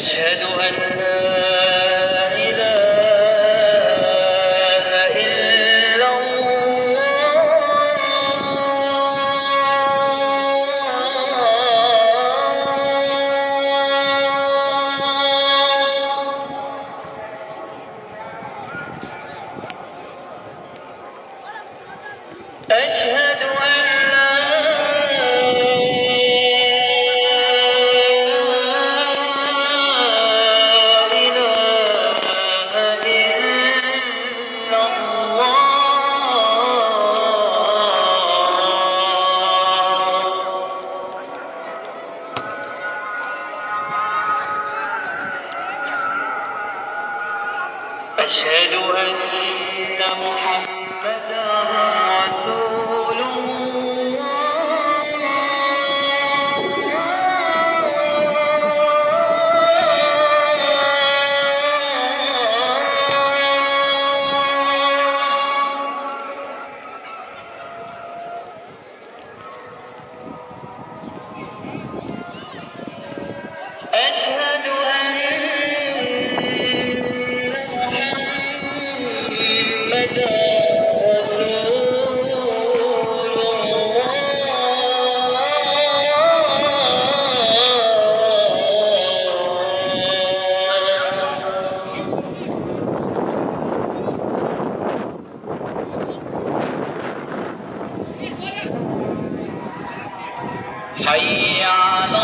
أشهد أن لا حَيَّ عَلَى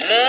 more